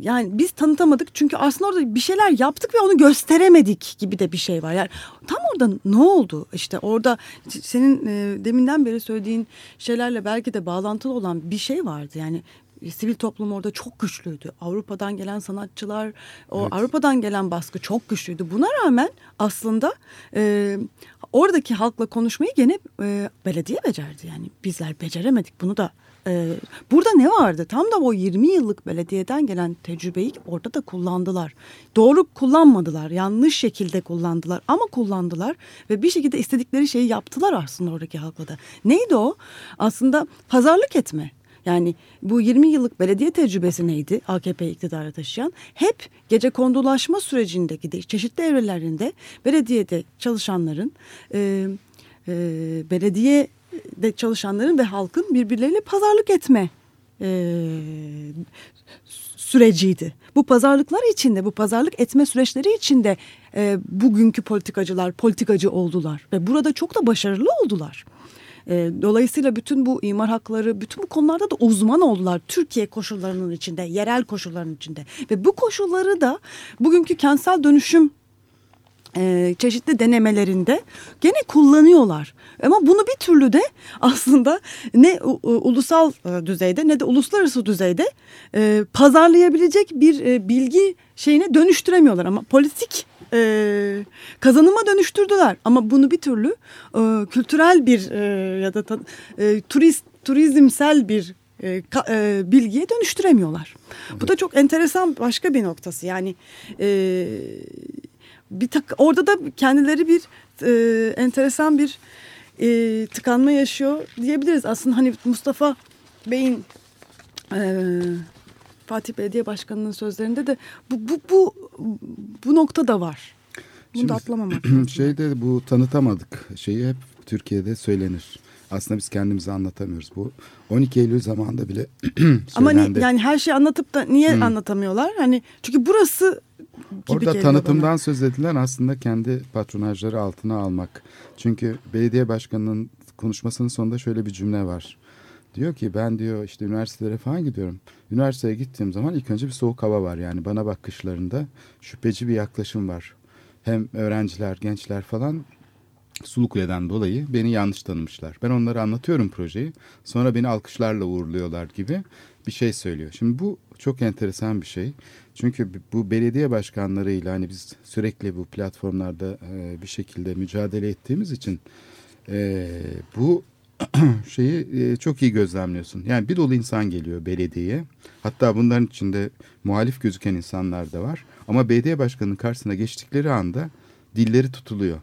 yani biz tanıtamadık çünkü aslında orada bir şeyler yaptık ve onu gösteremedik gibi de bir şey var. Yani tam orada ne oldu? İşte orada senin e, deminden beri söylediğin şeylerle belki de bağlantılı olan bir şey vardı. Yani sivil toplum orada çok güçlüydü. Avrupa'dan gelen sanatçılar, o Evet. Avrupa'dan gelen baskı çok güçlüydü. Buna rağmen aslında e, oradaki halkla konuşmayı gene e, belediye becerdi. Yani bizler beceremedik bunu da. e, burada ne vardı? Tam da o 20 yıllık belediyeden gelen tecrübeyi orada da kullandılar. Doğru kullanmadılar, yanlış şekilde kullandılar ama kullandılar ve bir şekilde istedikleri şeyi yaptılar aslında oradaki halkla da. Neydi o? Aslında pazarlık etme. Yani bu 20 yıllık belediye tecrübesi neydi AKP iktidara taşıyan? Hep gece kondulaşma sürecindeki de çeşitli evrelerinde belediyede çalışanların, e, e, belediyede çalışanların ve halkın birbirleriyle pazarlık etme e, süreciydi. Bu pazarlıklar içinde, bu pazarlık etme süreçleri içinde e, bugünkü politikacılar politikacı oldular ve burada çok da başarılı oldular. E, dolayısıyla bütün bu imar hakları, bütün bu konularda da uzman oldular. Türkiye koşullarının içinde, yerel koşulların içinde. Ve bu koşulları da bugünkü kentsel dönüşüm e, çeşitli denemelerinde gene kullanıyorlar. Ama bunu bir türlü de aslında ne ulusal e, düzeyde ne de uluslararası düzeyde e, pazarlayabilecek bir e, bilgi şeyine dönüştüremiyorlar. Ama politik e, kazanıma dönüştürdüler. Ama bunu bir türlü e, kültürel bir e, ya da e, turist turizmsel bir e, ka- e, bilgiye dönüştüremiyorlar. Bu da çok enteresan başka bir noktası. Yani e, bir tak orada da kendileri bir e, enteresan bir e, tıkanma yaşıyor diyebiliriz. Aslında hani Mustafa Bey'in e, Fatih Belediye Başkanı'nın sözlerinde de bu bu bu bu nokta da var. Bunu da Şimdi- atlamamak lazım. Şeyde bu tanıtamadık şeyi hep Türkiye'de söylenir. Aslında biz kendimizi anlatamıyoruz. Bu 12 Eylül zamanında bile Ama ni- yani her şeyi anlatıp da niye anlatamıyorlar? Hani çünkü burası gibi Orada tanıtımdan bana. söz edilen aslında kendi patronajları altına almak. Çünkü belediye başkanının konuşmasının sonunda şöyle bir cümle var. Diyor ki ben diyor işte üniversitelere falan gidiyorum. Üniversiteye gittiğim zaman ilk önce bir soğuk hava var. Yani bana bakışlarında şüpheci bir yaklaşım var. Hem öğrenciler, gençler falan Sulukule'den dolayı beni yanlış tanımışlar. Ben onlara anlatıyorum projeyi. Sonra beni alkışlarla uğurluyorlar gibi bir şey söylüyor. Şimdi bu çok enteresan bir şey. Çünkü bu belediye başkanlarıyla hani biz sürekli bu platformlarda bir şekilde mücadele ettiğimiz için bu şeyi e, çok iyi gözlemliyorsun. Yani bir dolu insan geliyor belediyeye. Hatta bunların içinde muhalif gözüken insanlar da var. Ama belediye başkanının karşısına geçtikleri anda dilleri tutuluyor.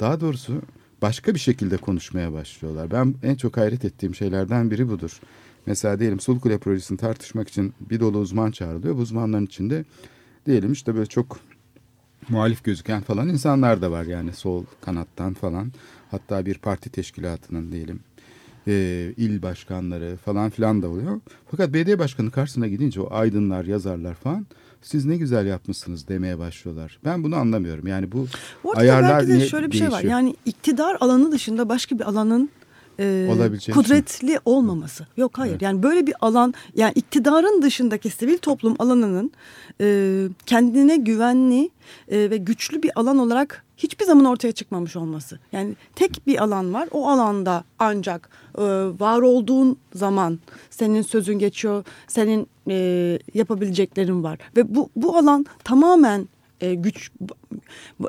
Daha doğrusu başka bir şekilde konuşmaya başlıyorlar. Ben en çok hayret ettiğim şeylerden biri budur. Mesela diyelim Sulukule projesini tartışmak için bir dolu uzman çağrılıyor. Bu uzmanların içinde diyelim işte böyle çok muhalif gözüken falan insanlar da var yani sol kanattan falan. Hatta bir parti teşkilatının diyelim e, il başkanları falan filan da oluyor. Fakat belediye başkanı karşısına gidince o aydınlar, yazarlar falan siz ne güzel yapmışsınız demeye başlıyorlar. Ben bunu anlamıyorum. Yani bu arada ayarlar belki de şöyle bir şey var. değişiyor? Yani iktidar alanı dışında başka bir alanın e, kudretli olmaması. Yok hayır. Yani böyle bir alan yani iktidarın dışındaki sivil toplum alanının e, kendine güvenli e, ve güçlü bir alan olarak hiçbir zaman ortaya çıkmamış olması. Yani tek bir alan var. O alanda ancak e, var olduğun zaman senin sözün geçiyor. Senin e, yapabileceklerin var. Ve bu bu alan tamamen e, güç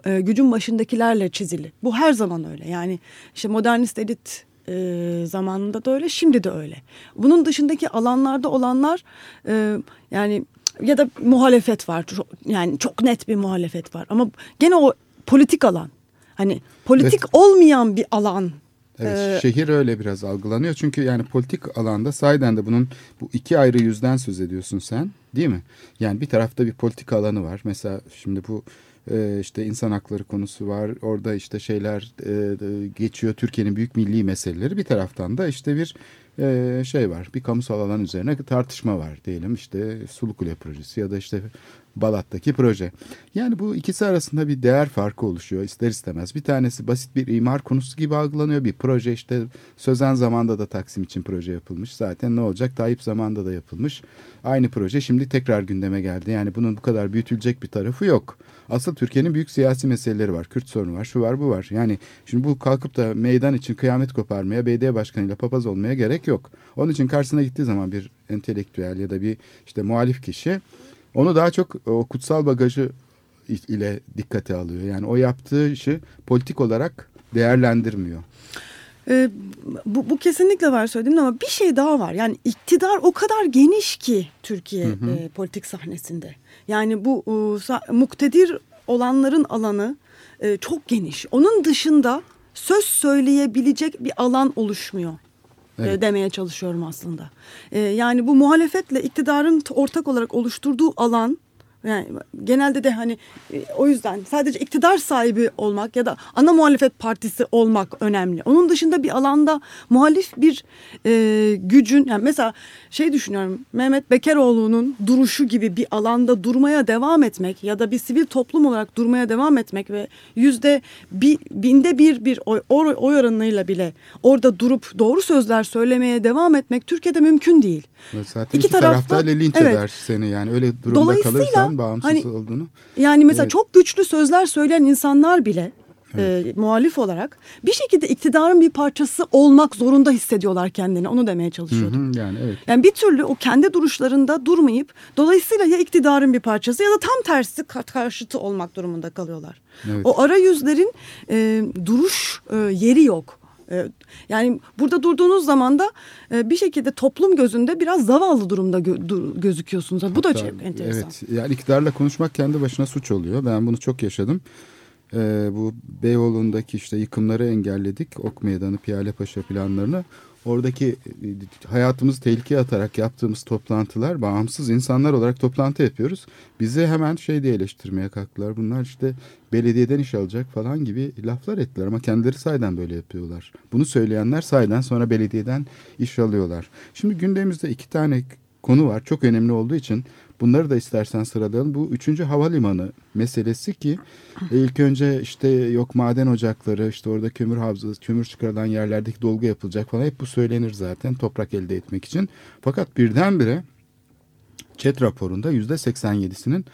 e, gücün başındakilerle çizili. Bu her zaman öyle. Yani işte modernist elit e, zamanında da öyle, şimdi de öyle. Bunun dışındaki alanlarda olanlar e, yani ya da muhalefet var. Yani çok net bir muhalefet var. Ama gene o politik alan. Hani politik olmayan bir alan. Evet, Ee, şehir öyle biraz algılanıyor. Çünkü yani politik alanda sahiden de bunun bu iki ayrı yüzden söz ediyorsun sen değil mi? Yani bir tarafta bir politik alanı var. Mesela şimdi bu e, işte insan hakları konusu var. Orada işte şeyler e, geçiyor Türkiye'nin büyük milli meseleleri. Bir taraftan da işte bir e, şey var. Bir kamusal alan üzerine tartışma var diyelim. işte Sulukule projesi ya da işte Balat'taki proje. Yani bu ikisi arasında bir değer farkı oluşuyor ister istemez. Bir tanesi basit bir imar konusu gibi algılanıyor. Bir proje işte Sözen zamanda da Taksim için proje yapılmış. Zaten ne olacak? Tayyip zamanda da yapılmış. Aynı proje şimdi tekrar gündeme geldi. Yani bunun bu kadar büyütülecek bir tarafı yok. Asıl Türkiye'nin büyük siyasi meseleleri var. Kürt sorunu var, şu var, bu var. Yani şimdi bu kalkıp da meydan için kıyamet koparmaya, belediye başkanıyla papaz olmaya gerek yok. Onun için karşısına gittiği zaman bir entelektüel ya da bir işte muhalif kişi onu daha çok o kutsal bagajı ile dikkate alıyor. Yani o yaptığı işi politik olarak değerlendirmiyor. Ee, bu, bu kesinlikle var söylediğim ama bir şey daha var. Yani iktidar o kadar geniş ki Türkiye hı hı. E, politik sahnesinde. Yani bu e, muktedir olanların alanı e, çok geniş. Onun dışında söz söyleyebilecek bir alan oluşmuyor. E, evet. demeye çalışıyorum aslında. E, yani bu muhalefetle iktidarın ortak olarak oluşturduğu alan yani genelde de hani e, o yüzden sadece iktidar sahibi olmak ya da ana muhalefet partisi olmak önemli. Onun dışında bir alanda muhalif bir e, gücün yani mesela şey düşünüyorum Mehmet Bekeroğlu'nun duruşu gibi bir alanda durmaya devam etmek ya da bir sivil toplum olarak durmaya devam etmek ve yüzde bir, binde bir bir oy, oy oranıyla bile orada durup doğru sözler söylemeye devam etmek Türkiye'de mümkün değil. Zaten iki, iki tarafta, tarafta linç evet. eder seni yani öyle durumda kalırsan bağımsız hani, olduğunu. Yani mesela evet. çok güçlü sözler söyleyen insanlar bile evet. e, muhalif olarak bir şekilde iktidarın bir parçası olmak zorunda hissediyorlar kendini. Onu demeye çalışıyordum. Hı hı, yani evet. Yani bir türlü o kendi duruşlarında durmayıp dolayısıyla ya iktidarın bir parçası ya da tam tersi karşıtı olmak durumunda kalıyorlar. Evet. O arayüzlerin e, duruş e, yeri yok. E, yani burada durduğunuz zaman da e, bir şekilde toplum gözünde biraz zavallı durumda gözüküyorsunuz. Bu da çok enteresan. Evet yani iktidarla konuşmak kendi başına suç oluyor. Ben bunu çok yaşadım. Ee, bu Beyoğlu'ndaki işte yıkımları engelledik. Ok Meydanı, Piyale Paşa planlarını. Oradaki e, hayatımızı tehlikeye atarak yaptığımız toplantılar bağımsız insanlar olarak toplantı yapıyoruz. Bizi hemen şey diye eleştirmeye kalktılar. Bunlar işte belediyeden iş alacak falan gibi laflar ettiler ama kendileri sayeden böyle yapıyorlar. Bunu söyleyenler sayeden sonra belediyeden iş alıyorlar. Şimdi gündemimizde iki tane konu var. Çok önemli olduğu için bunları da istersen sıralayalım. Bu üçüncü havalimanı meselesi ki e, ilk önce işte yok maden ocakları işte orada kömür havzası, kömür çıkarılan yerlerdeki dolgu yapılacak falan hep bu söylenir zaten toprak elde etmek için. Fakat birdenbire ÇED raporunda yüzde 87'sinin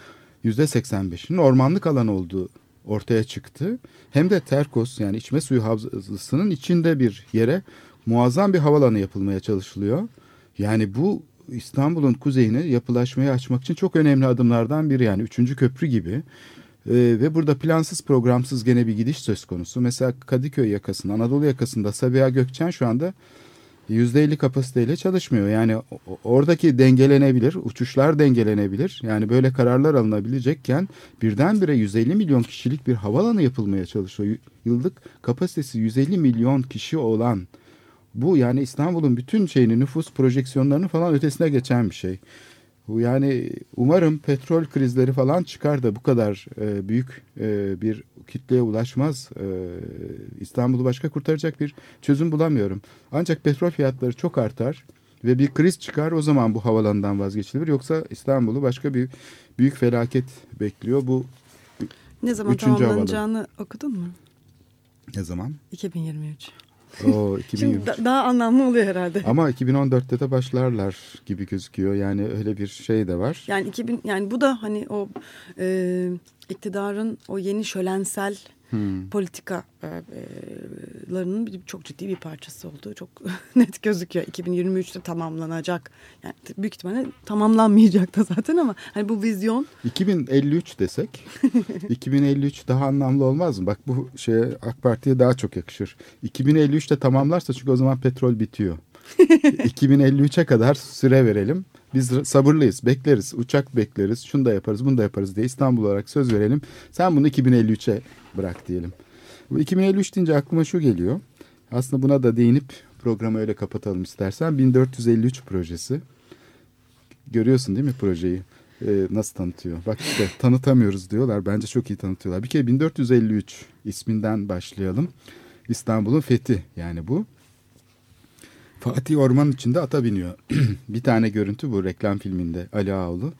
yüzde 85'inin ormanlık alan olduğu ortaya çıktı. Hem de Terkos yani içme suyu havzasının içinde bir yere muazzam bir havalanı yapılmaya çalışılıyor. Yani bu İstanbul'un kuzeyini yapılaşmaya açmak için çok önemli adımlardan biri yani üçüncü köprü gibi. Ee, ve burada plansız programsız gene bir gidiş söz konusu. Mesela Kadıköy yakasında, Anadolu yakasında Sabiha Gökçen şu anda yüzde elli kapasiteyle çalışmıyor. Yani oradaki dengelenebilir, uçuşlar dengelenebilir. Yani böyle kararlar alınabilecekken birdenbire 150 milyon kişilik bir havalanı yapılmaya çalışıyor. Yıllık kapasitesi 150 milyon kişi olan bu yani İstanbul'un bütün şeyini nüfus projeksiyonlarını falan ötesine geçen bir şey. Bu yani umarım petrol krizleri falan çıkar da bu kadar e, büyük e, bir kitleye ulaşmaz. E, İstanbul'u başka kurtaracak bir çözüm bulamıyorum. Ancak petrol fiyatları çok artar ve bir kriz çıkar o zaman bu havalandan vazgeçilir. Yoksa İstanbul'u başka bir büyük felaket bekliyor. Bu ne zaman tamamlanacağını havalı. okudun mu? Ne zaman? 2023. O 2023. Şimdi da, daha anlamlı oluyor herhalde. Ama 2014'te de başlarlar gibi gözüküyor. Yani öyle bir şey de var. Yani 2000 yani bu da hani o e, iktidarın o yeni şölensel hmm. politikalarının e, çok ciddi bir parçası olduğu çok net gözüküyor. 2023'te tamamlanacak. Yani büyük ihtimalle tamamlanmayacak da zaten ama hani bu vizyon. 2053 desek 2053 daha anlamlı olmaz mı? Bak bu şeye AK Parti'ye daha çok yakışır. 2053'te tamamlarsa çünkü o zaman petrol bitiyor. 2053'e kadar süre verelim. Biz sabırlıyız, bekleriz, uçak bekleriz, şunu da yaparız, bunu da yaparız diye İstanbul olarak söz verelim. Sen bunu 2053'e bırak diyelim. Bu 2053 deyince aklıma şu geliyor. Aslında buna da değinip programı öyle kapatalım istersen. 1453 projesi. Görüyorsun değil mi projeyi? Ee, nasıl tanıtıyor? Bak işte tanıtamıyoruz diyorlar. Bence çok iyi tanıtıyorlar. Bir kere 1453 isminden başlayalım. İstanbul'un fethi yani bu. Fatih ormanın içinde ata biniyor. bir tane görüntü bu reklam filminde Ali Ağoğlu.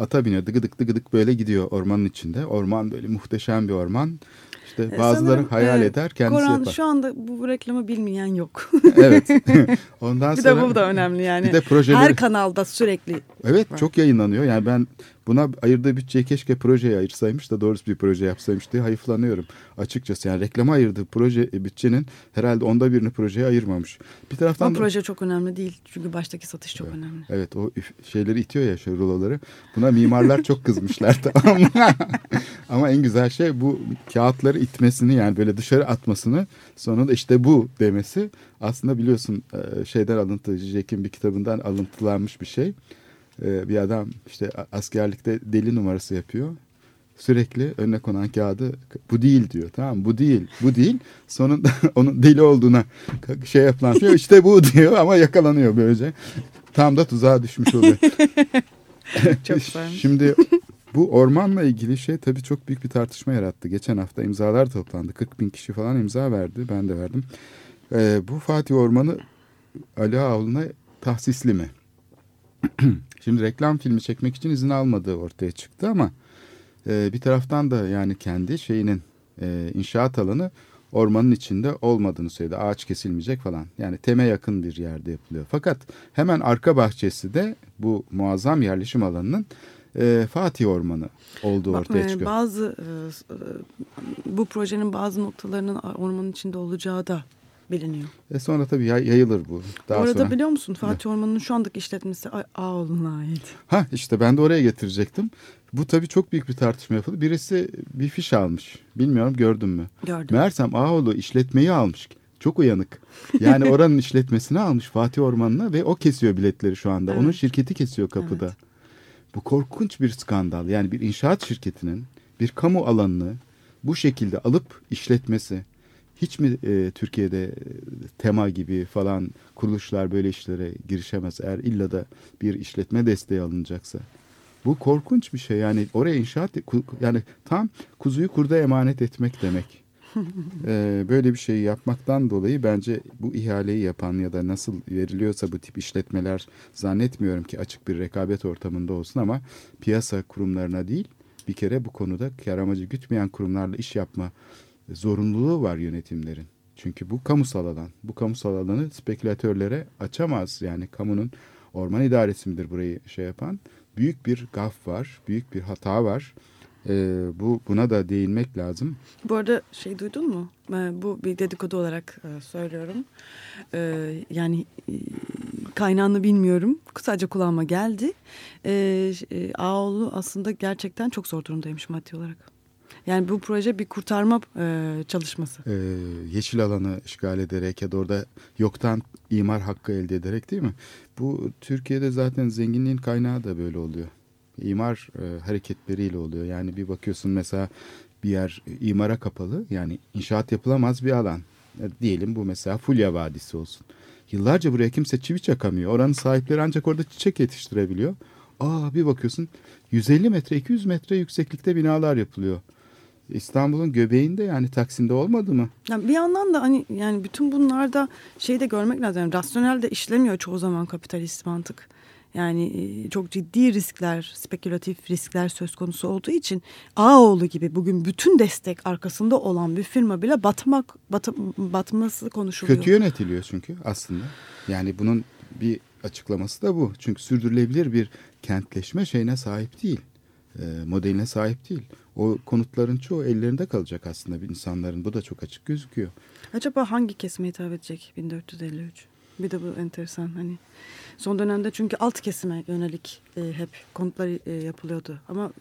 Ata biniyor dıgıdık dıgıdık böyle gidiyor ormanın içinde. Orman böyle muhteşem bir orman. İşte E, bazıları sanırım, hayal e, eder kendisi Koran yapar. şu anda bu reklamı bilmeyen yok. evet. Ondan bir sonra de bu da önemli yani. Bir de projeleri Her kanalda sürekli. Evet var. çok yayınlanıyor. Yani ben buna ayırdığı bütçeyi keşke projeye ayırsaymış da doğrusu bir proje yapsaymış diye hayıflanıyorum. Açıkçası yani reklama ayırdığı proje e, bütçenin herhalde onda birini projeye ayırmamış. Bir taraftan Ama da- proje çok önemli değil. Çünkü baştaki satış çok önemli. Evet o şeyleri itiyor ya şu ruloları. Buna mimarlar çok kızmışlar tamam mı? Ama en güzel şey bu kağıtları itmesini yani böyle dışarı atmasını sonra da işte bu demesi. Aslında biliyorsun e, şeyden alıntı Jack'in bir kitabından alıntılanmış bir şey. E, Bir adam işte askerlikte deli numarası yapıyor. Sürekli önüne konan kağıdı bu değil diyor tamam? Bu değil bu değil. Sonunda onun deli olduğuna şey yapılan şey işte bu diyor ama yakalanıyor böylece. Tam da tuzağa düşmüş oluyor. Çok. Şimdi bu ormanla ilgili şey tabii çok büyük bir tartışma yarattı. Geçen hafta imzalar toplandı. 40 bin kişi falan imza verdi. Ben de verdim. Ee, bu Fatih Ormanı Ali Ağaoğlu'na tahsisli mi? Şimdi reklam filmi çekmek için izin almadığı ortaya çıktı ama e, bir taraftan da yani kendi şeyinin e, inşaat alanı ormanın içinde olmadığını söyledi. Ağaç kesilmeyecek falan. Yani teme yakın bir yerde yapılıyor. Fakat hemen arka bahçesi de bu muazzam yerleşim alanının e, Fatih Ormanı olduğu Ba- ortaya e, çıkıyor. Bazı e, e, bu projenin bazı noktalarının ormanın içinde olacağı da biliniyor. E sonra tabii yay- yayılır bu. Daha Bu arada sonra. biliyor musun Fatih Ormanı'nın şu andaki işletmesi Ağoğlu'na ait. Ha işte ben de oraya getirecektim. Bu tabii çok büyük bir tartışma yapıldı. Birisi bir fiş almış. Bilmiyorum gördün mü? Gördüm. Meğersem Ağoğlu işletmeyi almış. Çok uyanık. Yani oranın işletmesini almış Fatih Ormanı'na ve o kesiyor biletleri şu anda. Onun Evet. şirketi kesiyor kapıda. Evet. Bu korkunç bir skandal. Yani bir inşaat şirketinin bir kamu alanını bu şekilde alıp işletmesi. Hiç mi e, Türkiye'de e, tema gibi falan kuruluşlar böyle işlere girişemez eğer illa da bir işletme desteği alınacaksa? Bu korkunç bir şey yani oraya inşaat yani tam kuzuyu kurda emanet etmek demek. Ee, böyle bir şeyi yapmaktan dolayı bence bu ihaleyi yapan ya da nasıl veriliyorsa bu tip işletmeler zannetmiyorum ki açık bir rekabet ortamında olsun ama piyasa kurumlarına değil bir kere bu konuda kar amacı gütmeyen kurumlarla iş yapma zorunluluğu var yönetimlerin. Çünkü bu kamusal alan. Bu kamusal alanı spekülatörlere açamaz. Yani kamunun orman idaresi midir burayı şey yapan? Büyük bir gaf var, büyük bir hata var. Ee, bu buna da değinmek lazım. Bu arada şey duydun mu? E, Bu bir dedikodu olarak e, söylüyorum. E, Yani e, kaynağını bilmiyorum. Sadece kulağıma geldi. E, e, Ağoğlu aslında gerçekten çok zor durumdaymış maddi olarak. Yani bu proje bir kurtarma e, çalışması. Ee, yeşil alanı işgal ederek ya da orada yoktan imar hakkı elde ederek değil mi? Bu Türkiye'de zaten zenginliğin kaynağı da böyle oluyor. İmar e, hareketleriyle oluyor. Yani bir bakıyorsun mesela bir yer imara kapalı yani inşaat yapılamaz bir alan. E, diyelim bu mesela Fulya Vadisi olsun. Yıllarca buraya kimse çivi çakamıyor. Oranın sahipleri ancak orada çiçek yetiştirebiliyor. Aa bir bakıyorsun 150 metre 200 metre yükseklikte binalar yapılıyor. İstanbul'un göbeğinde yani Taksim'de olmadı mı? Yani bir yandan da hani yani bütün bunlarda şey de görmek lazım. Yani rasyonel de işlemiyor çoğu zaman kapitalist mantık. Yani e, çok ciddi riskler, spekülatif riskler söz konusu olduğu için Ağoğlu gibi bugün bütün destek arkasında olan bir firma bile batmak batı, batması konuşuluyor. Kötü yönetiliyor çünkü aslında. Yani bunun bir açıklaması da bu. Çünkü sürdürülebilir bir kentleşme şeyine sahip değil. E, modeline sahip değil. O konutların çoğu ellerinde kalacak aslında insanların. Bu da çok açık gözüküyor. Acaba hangi kesime hitap edecek 1453? Bir de bu enteresan hani son dönemde çünkü alt kesime yönelik e, hep konutlar e, yapılıyordu ama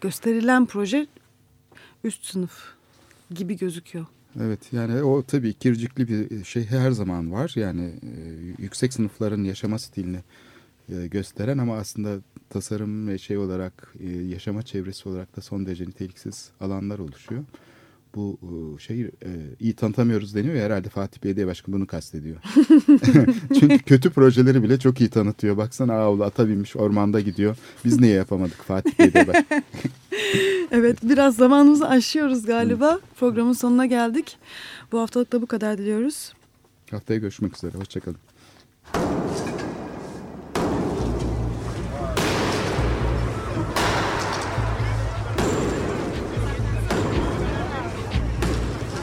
gösterilen proje üst sınıf gibi gözüküyor. Evet yani o tabii kircikli bir şey her zaman var. Yani e, yüksek sınıfların yaşama stilini e, gösteren ama aslında tasarım ve şey olarak e, yaşama çevresi olarak da son derece niteliksiz alanlar oluşuyor. Bu e, şeyi e, iyi tanıtamıyoruz deniyor ya herhalde Fatih Belediye Başkanı bunu kastediyor. Çünkü kötü projeleri bile çok iyi tanıtıyor. Baksana Ağoğlu ata binmiş ormanda gidiyor. Biz niye yapamadık Fatih Belediye Başkanı? Evet biraz zamanımızı aşıyoruz galiba. Programın sonuna geldik. Bu haftalık da bu kadar diliyoruz. Haftaya görüşmek üzere. Hoşçakalın.